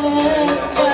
yeah.